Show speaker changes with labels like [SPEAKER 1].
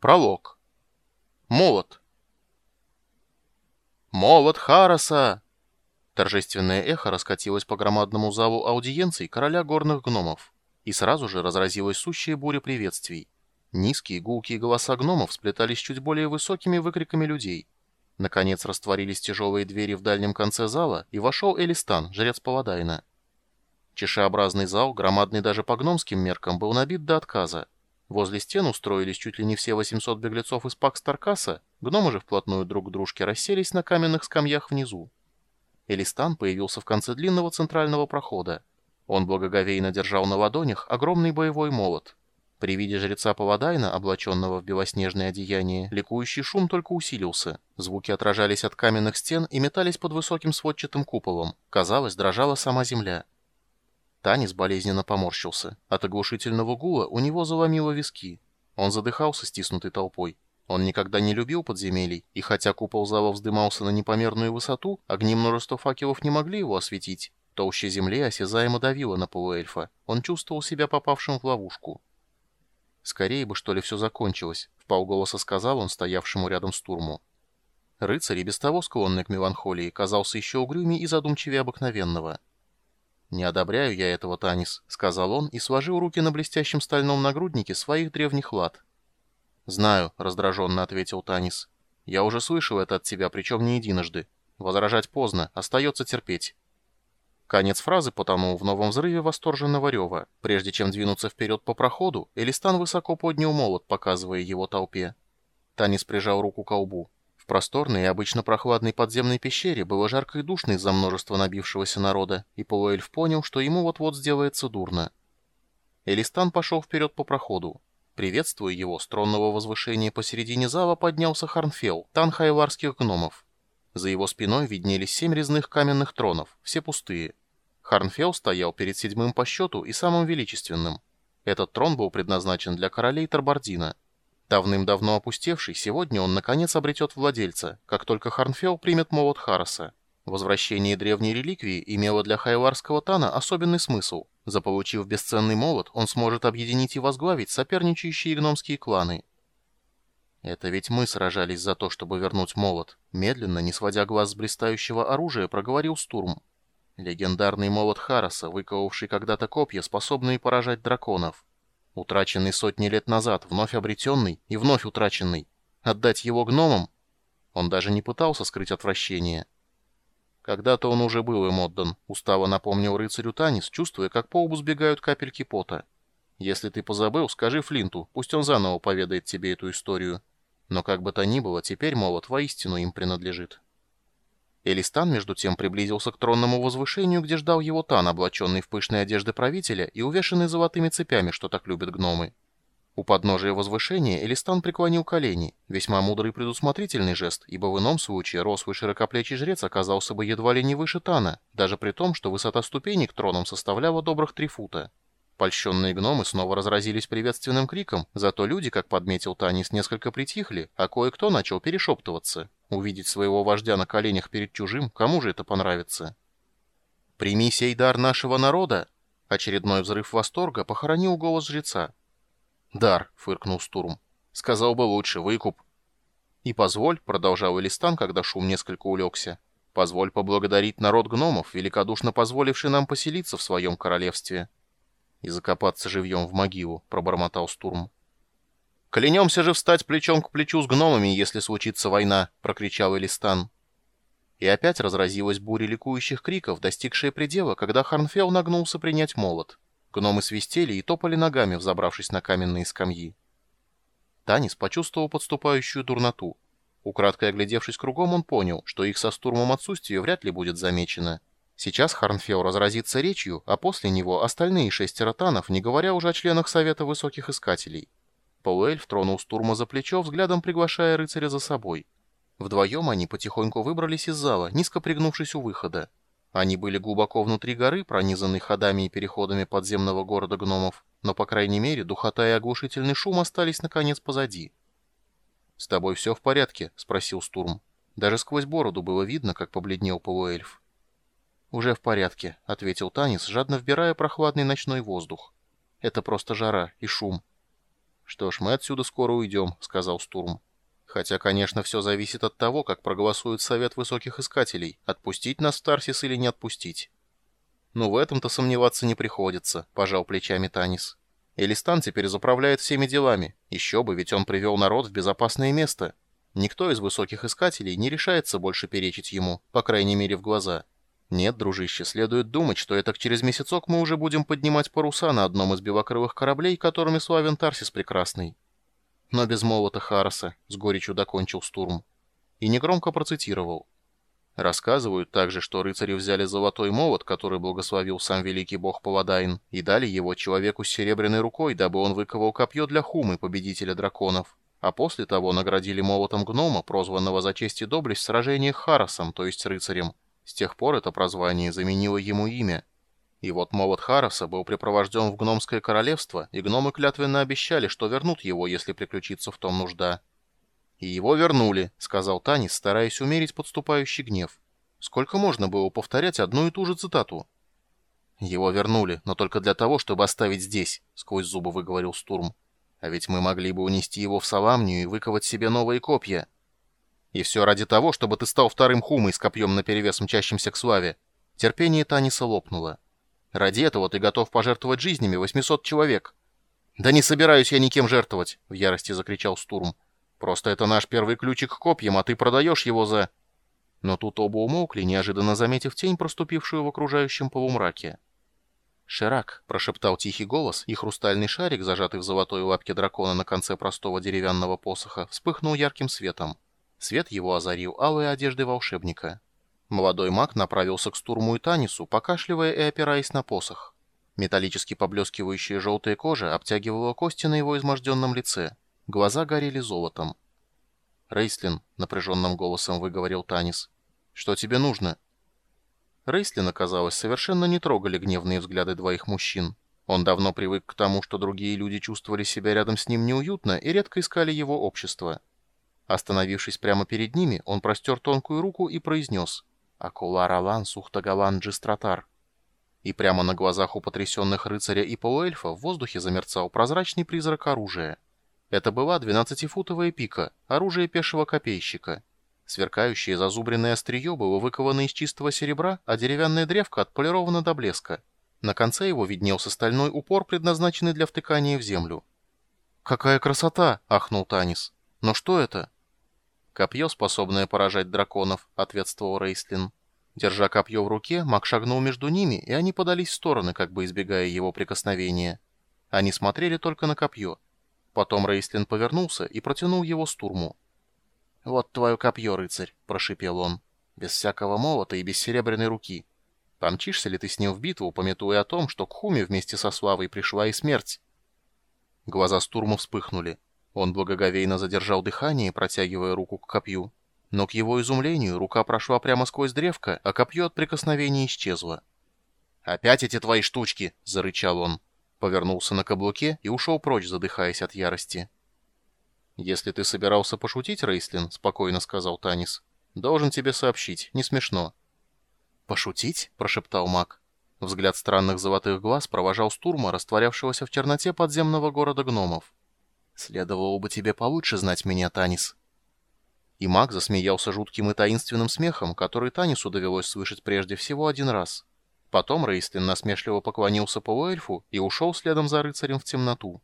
[SPEAKER 1] Пролог. Молот. «Молот Хараса!» Торжественное эхо раскатилось по громадному залу аудиенций короля горных гномов, и сразу же разразилась сущая буря приветствий. Низкие гулкие голоса гномов сплетались чуть более высокими выкриками людей. Наконец растворились тяжелые двери в дальнем конце зала, и вошел Элистан, жрец Паладайна. Чешеобразный зал, громадный даже по гномским меркам, был набит до отказа. Возле стен устроились чуть ли не все 800 беглецов из Пакс-Таркаса, гномы же вплотную друг к дружке расселись на каменных скамьях внизу. Элистан появился в конце длинного центрального прохода. Он благоговейно держал на ладонях огромный боевой молот. При виде жреца Паладайна, облаченного в белоснежное одеяние, ликующий шум только усилился. Звуки отражались от каменных стен и метались под высоким сводчатым куполом. Казалось, дрожала сама земля. Танис болезненно поморщился. От оглушительного гула у него заломило виски. Он задыхался стиснутой толпой. Он никогда не любил подземелий, и хотя купол зала вздымался на непомерную высоту, огни множества факелов не могли его осветить. Толща земли осязаемо давила на полуэльфа. Он чувствовал себя попавшим в ловушку. «Скорее бы, что ли, все закончилось», — вполголоса сказал он стоявшему рядом с Турму. Рыцарь, и без того склонный к меланхолии, казался еще угрюмее и задумчивее обыкновенного. «Не одобряю я этого, Танис», — сказал он и сложил руки на блестящем стальном нагруднике своих древних лад. «Знаю», — раздраженно ответил Танис. «Я уже слышал это от тебя, причем не единожды. Возражать поздно, остается терпеть». Конец фразы потонул в новом взрыве восторженного рева. Прежде чем двинуться вперед по проходу, Элистан высоко поднял молот, показывая его толпе. Танис прижал руку к лбу просторной и обычно прохладной подземной пещере было жарко и душно из-за множества набившегося народа, и полуэльф понял, что ему вот-вот сделается дурно. Элистан пошел вперед по проходу. Приветствуя его, с тронного возвышения посередине зала поднялся Харнфел, тан хайларских гномов. За его спиной виднелись семь резных каменных тронов, все пустые. Харнфел стоял перед седьмым по счету и самым величественным. Этот трон был предназначен для королей Тарбардина — Давным-давно опустевший, сегодня он наконец обретет владельца, как только Харнфел примет молот Хараса. Возвращение древней реликвии имело для Хайларского Тана особенный смысл. Заполучив бесценный молот, он сможет объединить и возглавить соперничающие гномские кланы. «Это ведь мы сражались за то, чтобы вернуть молот», — медленно, не сводя глаз с блистающего оружия, проговорил Стурм. «Легендарный молот Хараса, выковавший когда-то копья, способные поражать драконов. Утраченный сотни лет назад, вновь обретенный и вновь утраченный. Отдать его гномам? Он даже не пытался скрыть отвращение. Когда-то он уже был им отдан, устало напомнил рыцарю Танис, чувствуя, как по лбу сбегают капельки пота. Если ты позабыл, скажи Флинту, пусть он заново поведает тебе эту историю. Но как бы то ни было, теперь молот воистину им принадлежит. Элистан, между тем, приблизился к тронному возвышению, где ждал его Тан, облаченный в пышные одежды правителя и увешанный золотыми цепями, что так любят гномы. У подножия возвышения Элистан преклонил колени, весьма мудрый и предусмотрительный жест, ибо в ином случае рослый широкоплечий жрец оказался бы едва ли не выше Тана, даже при том, что высота ступеней к тронам составляла добрых три фута. Польщенные гномы снова разразились приветственным криком, зато люди, как подметил Танис, несколько притихли, а кое-кто начал перешептываться. Увидеть своего вождя на коленях перед чужим, кому же это понравится? «Прими сей дар нашего народа!» Очередной взрыв восторга похоронил голос жреца. «Дар», — фыркнул Стурм. «Сказал бы лучше, выкуп». «И позволь», — продолжал Элистан, когда шум несколько улегся, «позволь поблагодарить народ гномов, великодушно позволивший нам поселиться в своем королевстве». «И закопаться живьем в могилу», — пробормотал Стурм. «Клянемся же встать плечом к плечу с гномами, если случится война», — прокричал Элистан. И опять разразилась буря ликующих криков, достигшая предела, когда Харнфел нагнулся принять молот. Гномы свистели и топали ногами, взобравшись на каменные скамьи. Танис почувствовал подступающую дурноту. Украдкой оглядевшись кругом, он понял, что их со стурмом отсутствие вряд ли будет замечено. Сейчас Харнфео разразится речью, а после него остальные шестеро танов, не говоря уже о членах Совета Высоких Искателей. Полуэльф тронул Стурма за плечо, взглядом приглашая рыцаря за собой. Вдвоем они потихоньку выбрались из зала, низко пригнувшись у выхода. Они были глубоко внутри горы, пронизанной ходами и переходами подземного города гномов, но, по крайней мере, духота и оглушительный шум остались, наконец, позади. «С тобой все в порядке?» — спросил Стурм. Даже сквозь бороду было видно, как побледнел полуэльф. «Уже в порядке», — ответил Танис, жадно вбирая прохладный ночной воздух. «Это просто жара и шум». «Что ж, мы отсюда скоро уйдем», — сказал Стурм. «Хотя, конечно, все зависит от того, как проголосует Совет Высоких Искателей, отпустить нас в Тарсис или не отпустить». «Ну, в этом-то сомневаться не приходится», — пожал плечами Танис. «Элистан теперь заправляет всеми делами. Еще бы, ведь он привел народ в безопасное место. Никто из Высоких Искателей не решается больше перечить ему, по крайней мере, в глаза». «Нет, дружище, следует думать, что это через месяцок мы уже будем поднимать паруса на одном из белокрылых кораблей, которыми славен Тарсис Прекрасный». Но без молота Хараса, — с горечью докончил Стурм. И негромко процитировал. Рассказывают также, что рыцари взяли золотой молот, который благословил сам великий бог Паладайн, и дали его человеку с серебряной рукой, дабы он выковал копье для Хумы, победителя драконов. А после того наградили молотом гнома, прозванного за честь и доблесть в сражениях Харасом, то есть рыцарем, с тех пор это прозвание заменило ему имя. И вот молот Хараса был припровожден в гномское королевство, и гномы клятвенно обещали, что вернут его, если приключится в том нужда. «И его вернули», — сказал Танис, стараясь умерить подступающий гнев. «Сколько можно было повторять одну и ту же цитату?» «Его вернули, но только для того, чтобы оставить здесь», — сквозь зубы выговорил Стурм. «А ведь мы могли бы унести его в Саламнию и выковать себе новые копья». И все ради того, чтобы ты стал вторым хумой с копьем наперевес мчащимся к славе. Терпение Таниса лопнуло. Ради этого ты готов пожертвовать жизнями 800 человек. «Да не собираюсь я никем жертвовать!» — в ярости закричал Стурм. «Просто это наш первый ключик к копьям, а ты продаешь его за...» Но тут оба умолкли, неожиданно заметив тень, проступившую в окружающем полумраке. «Ширак», — прошептал тихий голос, и хрустальный шарик, зажатый в золотой лапке дракона на конце простого деревянного посоха, вспыхнул ярким светом. Свет его озарил алые одежды волшебника. Молодой маг направился к Стурму и Танису, покашливая и опираясь на посох. Металлически поблескивающая желтая кожа обтягивала кости на его изможденном лице. Глаза горели золотом. «Рейслин», — напряженным голосом выговорил Танис, — «что тебе нужно?» Рейслина, казалось, совершенно не трогали гневные взгляды двоих мужчин. Он давно привык к тому, что другие люди чувствовали себя рядом с ним неуютно и редко искали его общество. Остановившись прямо перед ними, он простер тонкую руку и произнес «Акулар Алан Сухтагалан Джистратар». И прямо на глазах у потрясенных рыцаря и полуэльфа в воздухе замерцал прозрачный призрак оружия. Это была двенадцатифутовая пика, оружие пешего копейщика. Сверкающее зазубренное острие было выковано из чистого серебра, а деревянная древка отполирована до блеска. На конце его виднелся стальной упор, предназначенный для втыкания в землю. «Какая красота!» — ахнул Танис. «Но что это?» «Копье, способное поражать драконов», — ответствовал Рейслин. Держа копье в руке, маг шагнул между ними, и они подались в стороны, как бы избегая его прикосновения. Они смотрели только на копье. Потом Рейслин повернулся и протянул его стурму. «Вот твое копье, рыцарь», — прошипел он, — «без всякого молота и без серебряной руки. Помчишься ли ты с ним в битву, пометуя о том, что к Хуме вместе со Славой пришла и смерть?» Глаза Стурма вспыхнули. Он благоговейно задержал дыхание, протягивая руку к копью. Но к его изумлению рука прошла прямо сквозь древко, а копье от прикосновения исчезло. «Опять эти твои штучки!» — зарычал он. Повернулся на каблуке и ушел прочь, задыхаясь от ярости. «Если ты собирался пошутить, Рейслин», — спокойно сказал Танис, — «должен тебе сообщить, не смешно». «Пошутить?» — прошептал маг. Взгляд странных золотых глаз провожал Стурма, растворявшегося в черноте подземного города гномов. Следовало бы тебе получше знать меня, Танис. И маг засмеялся жутким и таинственным смехом, который Танису довелось слышать прежде всего один раз. Потом Рейстлин насмешливо поклонился полуэльфу и ушел следом за рыцарем в темноту.